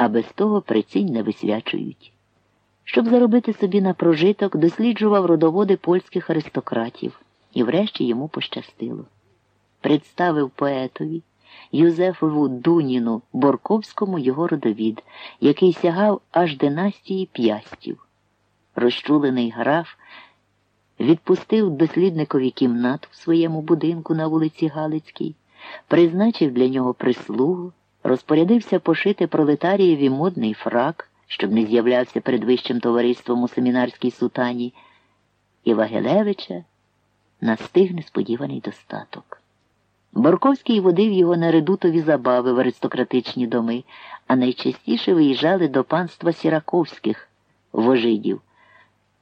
а без того прицінь не висвячують. Щоб заробити собі на прожиток, досліджував родоводи польських аристократів, і врешті йому пощастило. Представив поетові Юзефову Дуніну Борковському його родовід, який сягав аж династії п'ястів. Розчулений граф відпустив дослідникові кімнату в своєму будинку на вулиці Галицькій, призначив для нього прислугу, розпорядився пошити пролетарієві модний фрак, щоб не з'являвся перед вищим товариством у семінарській сутані, і Вагелевича настиг несподіваний достаток. Борковський водив його на редутові забави в аристократичні доми, а найчастіше виїжджали до панства Сіраковських вожидів.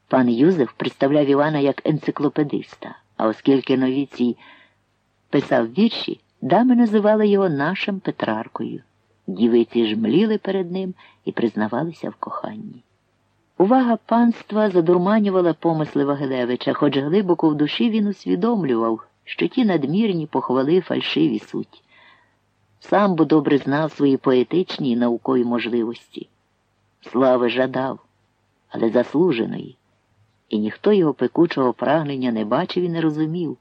Пан Юзеф представляв Івана як енциклопедиста, а оскільки новіцій писав вірші, дами називали його нашим Петраркою. Дівиці жмліли перед ним і признавалися в коханні. Увага панства задурманювала помисли Вагилевича, хоч глибоко в душі він усвідомлював, що ті надмірні похвали фальшиві суть. Сам бо добре знав свої поетичні і наукові можливості. Слави жадав, але заслуженої і ніхто його пекучого прагнення не бачив і не розумів.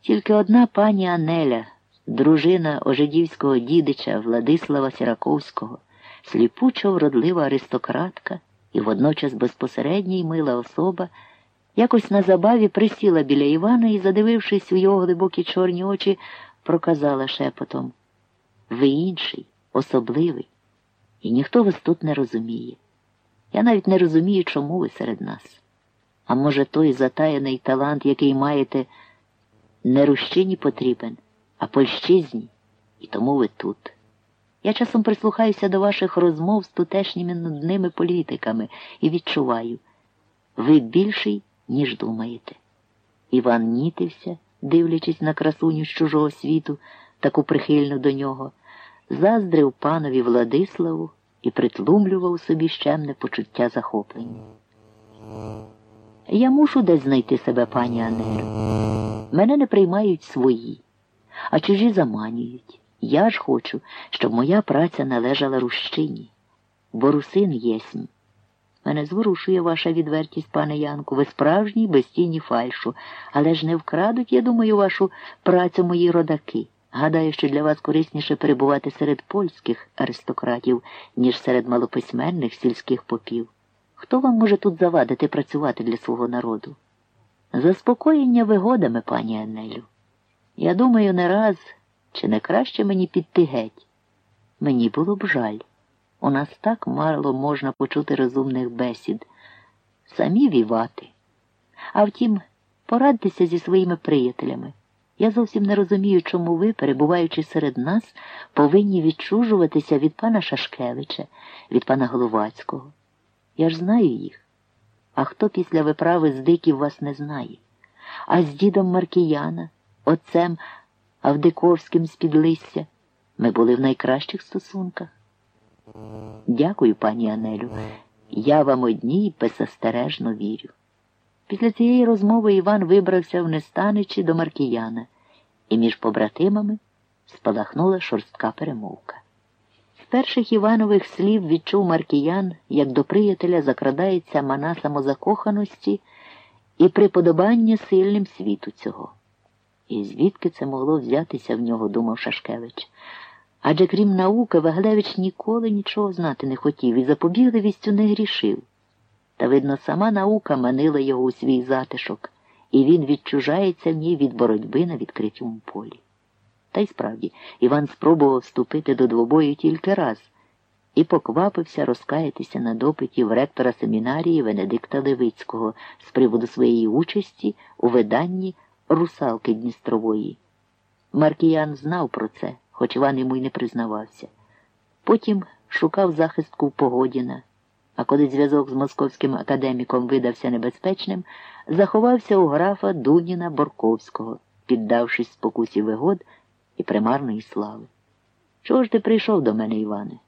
Тільки одна пані Анеля, дружина ожидівського дідича Владислава Сіраковського, сліпучо вродлива аристократка і водночас безпосередня й мила особа, якось на забаві присіла біля Івана і, задивившись у його глибокі чорні очі, проказала шепотом Ви інший, особливий, і ніхто вас тут не розуміє. Я навіть не розумію, чому ви серед нас. А може, той затаєний талант, який маєте, не рущині потрібен, а польщизні, і тому ви тут. Я часом прислухаюся до ваших розмов з тутешніми нудними політиками і відчуваю, ви більший, ніж думаєте. Іван нітився, дивлячись на красуню з чужого світу, таку прихильну до нього, заздрив панові Владиславу і притлумлював собі щемне почуття захоплення. Я мушу десь знайти себе, пані Анелю. Мене не приймають свої, а чужі заманюють. Я ж хочу, щоб моя праця належала рущині, бо русин єсмь. Мене зворушує ваша відвертість, пане Янку, ви справжній без фальшу, але ж не вкрадуть, я думаю, вашу працю мої родаки. Гадаю, що для вас корисніше перебувати серед польських аристократів, ніж серед малописьменних сільських попів. Хто вам може тут завадити працювати для свого народу? Заспокоєння вигодами, пані Аннелю. Я думаю, не раз, чи не краще мені піти геть. Мені було б жаль. У нас так мало можна почути розумних бесід, самі вівати. А втім, порадьтеся зі своїми приятелями. Я зовсім не розумію, чому ви, перебуваючи серед нас, повинні відчужуватися від пана Шашкевича, від пана Головацького. Я ж знаю їх. А хто після виправи з диків вас не знає? А з дідом Маркіяна, отцем Авдиковським з Підлисся ми були в найкращих стосунках. Дякую, пані Анелю. Я вам одній беззастережно вірю. Після цієї розмови Іван вибрався в нестаничі до Маркіяна, і між побратимами спалахнула шорстка перемовка З перших Іванових слів відчув Маркіян, як до приятеля закрадається мана самозакоханості і приподобання сильним світу цього. І звідки це могло взятися в нього, думав Шашкевич. Адже крім науки, Ваглевич ніколи нічого знати не хотів і запобігливістю не грішив. Та, видно, сама наука манила його у свій затишок, і він відчужається в ній від боротьби на відкритому полі. Та й справді, Іван спробував вступити до двобою тільки раз і поквапився розкаятися на допиті в ректора семінарії Венедикта Левицького з приводу своєї участі у виданні русалки Дністрової. Маркіян знав про це, хоч Іван йому й не признавався. Потім шукав захистку Погодіна, а коли зв'язок з московським академіком видався небезпечним, заховався у графа Дуніна Борковського, піддавшись спокусі вигод і примарної слави. Чого ж ти прийшов до мене, Іване?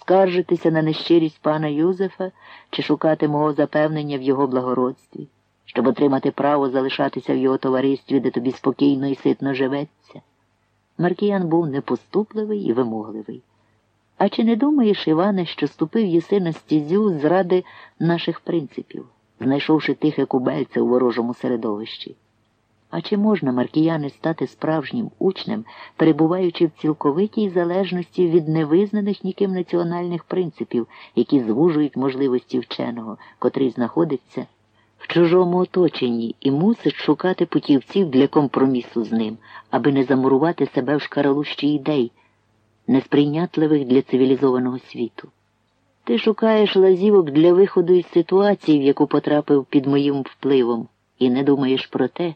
Скаржитися на нещирість пана Юзефа чи шукати мого запевнення в його благородстві, щоб отримати право залишатися в його товаристві, де тобі спокійно і ситно живеться? Маркіян був непоступливий і вимогливий. А чи не думаєш, Іване, що ступив єси на стізю зради наших принципів, знайшовши тихе кубельце у ворожому середовищі? А чи можна, маркіяни, стати справжнім учнем, перебуваючи в цілковитій залежності від невизнаних ніким національних принципів, які звужують можливості вченого, котрий знаходиться в чужому оточенні і мусить шукати путівців для компромісу з ним, аби не замурувати себе в шкаралущі ідей, несприйнятливих для цивілізованого світу? Ти шукаєш лазівок для виходу із ситуації, в яку потрапив під моїм впливом, і не думаєш про те,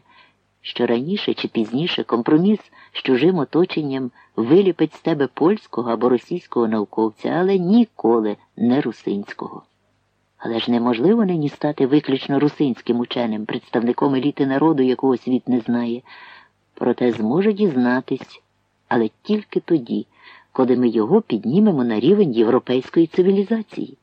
що раніше чи пізніше компроміс з чужим оточенням виліпить з тебе польського або російського науковця, але ніколи не русинського. Але ж неможливо нині стати виключно русинським ученим, представником еліти народу, якого світ не знає. Проте зможе дізнатись, але тільки тоді, коли ми його піднімемо на рівень європейської цивілізації.